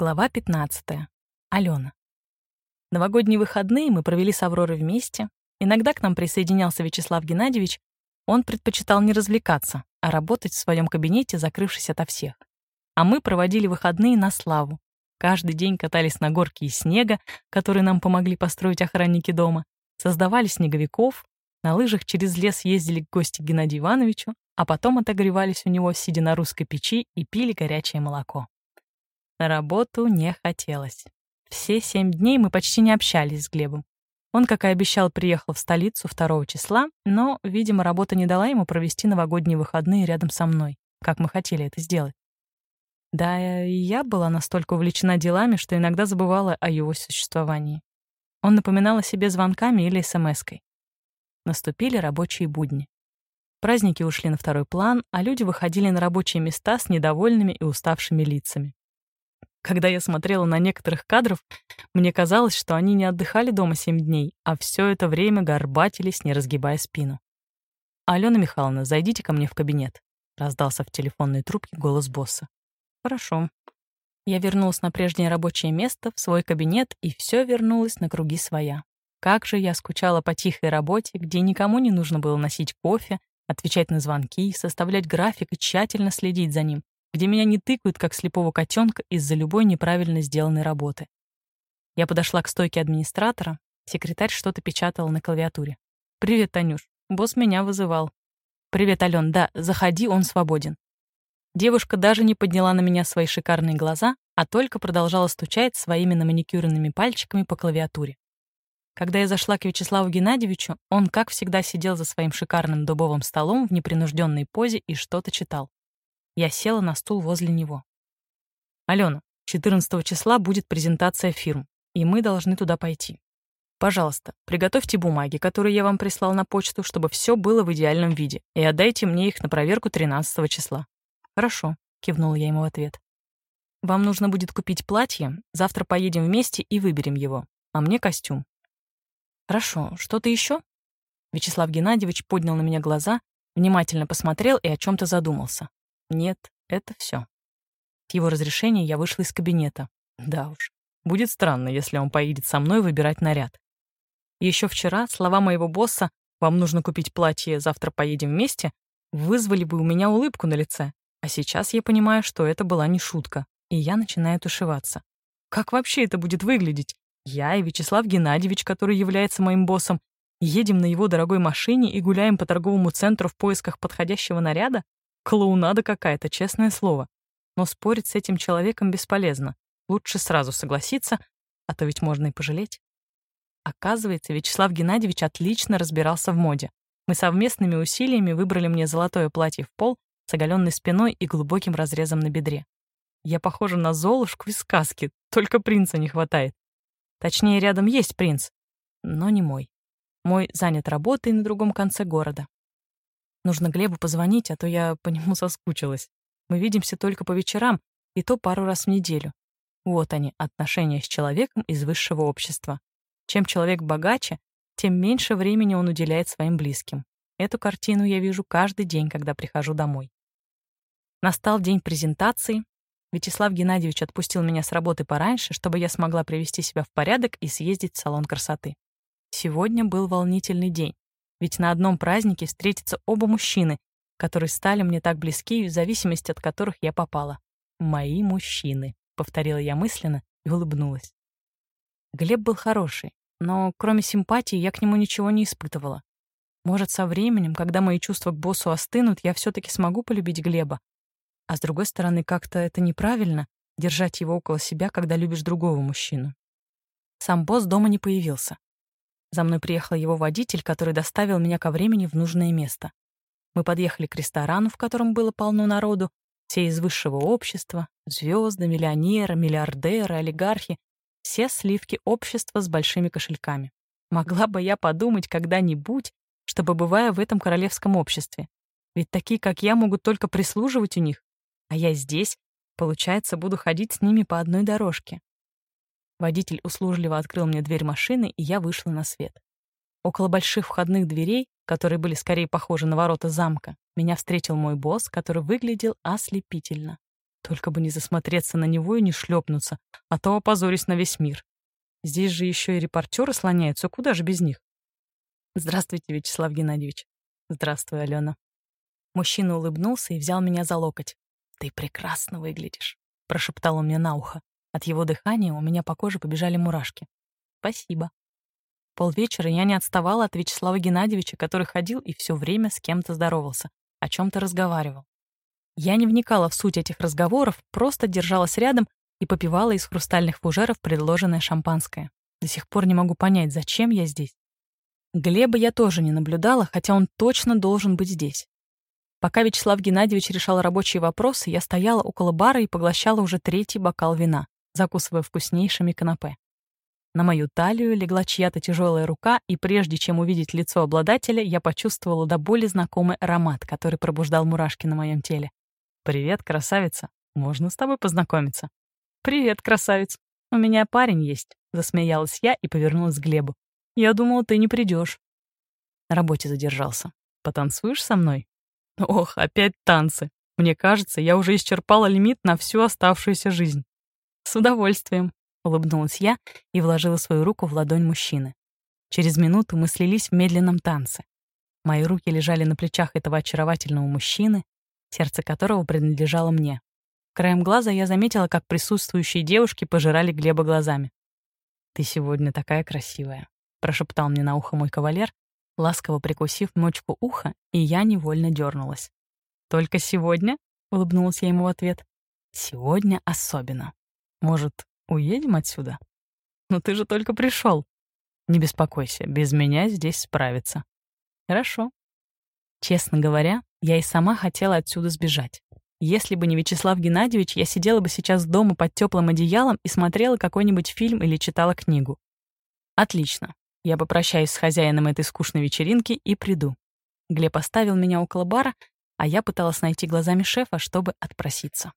Глава 15. Алена. Новогодние выходные мы провели с Авророй вместе. Иногда к нам присоединялся Вячеслав Геннадьевич. Он предпочитал не развлекаться, а работать в своем кабинете, закрывшись ото всех. А мы проводили выходные на славу. Каждый день катались на горке из снега, которые нам помогли построить охранники дома, создавали снеговиков, на лыжах через лес ездили к гости к Геннадию Ивановичу, а потом отогревались у него, сидя на русской печи, и пили горячее молоко. На работу не хотелось. Все семь дней мы почти не общались с Глебом. Он, как и обещал, приехал в столицу 2 числа, но, видимо, работа не дала ему провести новогодние выходные рядом со мной, как мы хотели это сделать. Да, и я была настолько увлечена делами, что иногда забывала о его существовании. Он напоминал о себе звонками или смс-кой. Наступили рабочие будни. Праздники ушли на второй план, а люди выходили на рабочие места с недовольными и уставшими лицами. Когда я смотрела на некоторых кадров, мне казалось, что они не отдыхали дома семь дней, а все это время горбатились, не разгибая спину. «Алена Михайловна, зайдите ко мне в кабинет», — раздался в телефонной трубке голос босса. «Хорошо». Я вернулась на прежнее рабочее место, в свой кабинет, и все вернулось на круги своя. Как же я скучала по тихой работе, где никому не нужно было носить кофе, отвечать на звонки, составлять график и тщательно следить за ним, где меня не тыкают, как слепого котенка, из-за любой неправильно сделанной работы. Я подошла к стойке администратора, секретарь что-то печатал на клавиатуре. «Привет, Танюш. Босс меня вызывал». «Привет, Ален. Да, заходи, он свободен». Девушка даже не подняла на меня свои шикарные глаза, а только продолжала стучать своими наманикюренными пальчиками по клавиатуре. Когда я зашла к Вячеславу Геннадьевичу, он, как всегда, сидел за своим шикарным дубовым столом в непринужденной позе и что-то читал. Я села на стул возле него. «Алена, 14 числа будет презентация фирм, и мы должны туда пойти. Пожалуйста, приготовьте бумаги, которые я вам прислал на почту, чтобы все было в идеальном виде, и отдайте мне их на проверку 13 числа». «Хорошо», — кивнула я ему в ответ. «Вам нужно будет купить платье, завтра поедем вместе и выберем его, а мне костюм». «Хорошо, что-то еще?» Вячеслав Геннадьевич поднял на меня глаза, внимательно посмотрел и о чем то задумался. Нет, это все. С его разрешения я вышла из кабинета. Да уж, будет странно, если он поедет со мной выбирать наряд. Еще вчера слова моего босса «Вам нужно купить платье, завтра поедем вместе» вызвали бы у меня улыбку на лице. А сейчас я понимаю, что это была не шутка, и я начинаю тушеваться. Как вообще это будет выглядеть? Я и Вячеслав Геннадьевич, который является моим боссом, едем на его дорогой машине и гуляем по торговому центру в поисках подходящего наряда? Клоунада какая-то, честное слово. Но спорить с этим человеком бесполезно. Лучше сразу согласиться, а то ведь можно и пожалеть. Оказывается, Вячеслав Геннадьевич отлично разбирался в моде. Мы совместными усилиями выбрали мне золотое платье в пол с оголенной спиной и глубоким разрезом на бедре. Я похожа на Золушку из сказки, только принца не хватает. Точнее, рядом есть принц, но не мой. Мой занят работой на другом конце города. Нужно Глебу позвонить, а то я по нему соскучилась. Мы видимся только по вечерам, и то пару раз в неделю. Вот они, отношения с человеком из высшего общества. Чем человек богаче, тем меньше времени он уделяет своим близким. Эту картину я вижу каждый день, когда прихожу домой. Настал день презентации. Вячеслав Геннадьевич отпустил меня с работы пораньше, чтобы я смогла привести себя в порядок и съездить в салон красоты. Сегодня был волнительный день. Ведь на одном празднике встретятся оба мужчины, которые стали мне так близки, в зависимости от которых я попала. «Мои мужчины», — повторила я мысленно и улыбнулась. Глеб был хороший, но кроме симпатии я к нему ничего не испытывала. Может, со временем, когда мои чувства к боссу остынут, я все таки смогу полюбить Глеба. А с другой стороны, как-то это неправильно — держать его около себя, когда любишь другого мужчину. Сам босс дома не появился. За мной приехал его водитель, который доставил меня ко времени в нужное место. Мы подъехали к ресторану, в котором было полно народу, все из высшего общества, звезды, миллионеры, миллиардеры, олигархи, все сливки общества с большими кошельками. Могла бы я подумать когда-нибудь, что побывая в этом королевском обществе. Ведь такие, как я, могут только прислуживать у них, а я здесь, получается, буду ходить с ними по одной дорожке. Водитель услужливо открыл мне дверь машины, и я вышла на свет. Около больших входных дверей, которые были скорее похожи на ворота замка, меня встретил мой босс, который выглядел ослепительно. Только бы не засмотреться на него и не шлепнуться, а то опозорюсь на весь мир. Здесь же еще и репортеры слоняются, куда же без них? Здравствуйте, Вячеслав Геннадьевич. Здравствуй, Алена. Мужчина улыбнулся и взял меня за локоть. «Ты прекрасно выглядишь», — прошептал он мне на ухо. От его дыхания у меня по коже побежали мурашки. «Спасибо». Полвечера я не отставала от Вячеслава Геннадьевича, который ходил и все время с кем-то здоровался, о чем то разговаривал. Я не вникала в суть этих разговоров, просто держалась рядом и попивала из хрустальных фужеров предложенное шампанское. До сих пор не могу понять, зачем я здесь. Глеба я тоже не наблюдала, хотя он точно должен быть здесь. Пока Вячеслав Геннадьевич решал рабочие вопросы, я стояла около бара и поглощала уже третий бокал вина, закусывая вкуснейшими канапе. На мою талию легла чья-то тяжелая рука, и прежде чем увидеть лицо обладателя, я почувствовала до боли знакомый аромат, который пробуждал мурашки на моем теле. «Привет, красавица. Можно с тобой познакомиться?» «Привет, красавец. У меня парень есть», — засмеялась я и повернулась к Глебу. «Я думала, ты не придешь. На работе задержался. «Потанцуешь со мной?» «Ох, опять танцы. Мне кажется, я уже исчерпала лимит на всю оставшуюся жизнь». «С удовольствием», — улыбнулась я и вложила свою руку в ладонь мужчины. Через минуту мы слились в медленном танце. Мои руки лежали на плечах этого очаровательного мужчины, сердце которого принадлежало мне. Краем глаза я заметила, как присутствующие девушки пожирали Глеба глазами. «Ты сегодня такая красивая», — прошептал мне на ухо мой кавалер, ласково прикусив мочку уха, и я невольно дернулась. «Только сегодня?» — улыбнулась я ему в ответ. «Сегодня особенно. Может, уедем отсюда?» «Но ты же только пришел. «Не беспокойся, без меня здесь справиться». «Хорошо». Честно говоря, я и сама хотела отсюда сбежать. Если бы не Вячеслав Геннадьевич, я сидела бы сейчас дома под теплым одеялом и смотрела какой-нибудь фильм или читала книгу. Отлично. Я попрощаюсь с хозяином этой скучной вечеринки и приду. Глеб оставил меня около бара, а я пыталась найти глазами шефа, чтобы отпроситься.